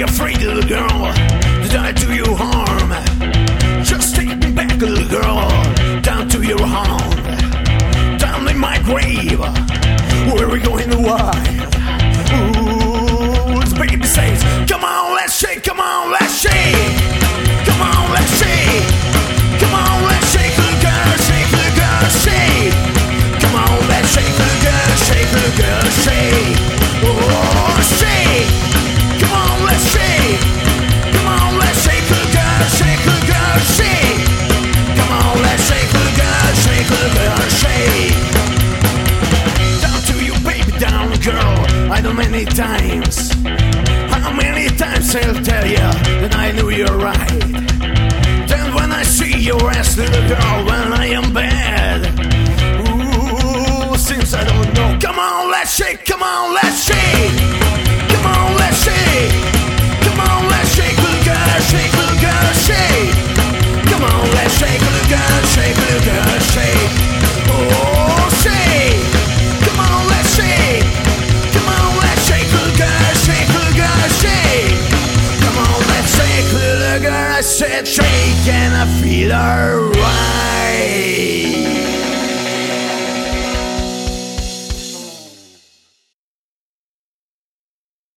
be afraid, little girl. Did I do you harm? Just take me back, little girl, down to your home, down in my grave. I know many times, how many times I'll tell you that I knew you're right. Then when I see your ass, little girl, when I am bad, ooh, since I don't know. Come on, let's shake, come on, let's shake. It's shaking, I feel alright.